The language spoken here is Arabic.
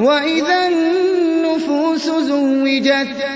وَإِذَا النُّفُوسُ زُوِّجَتْ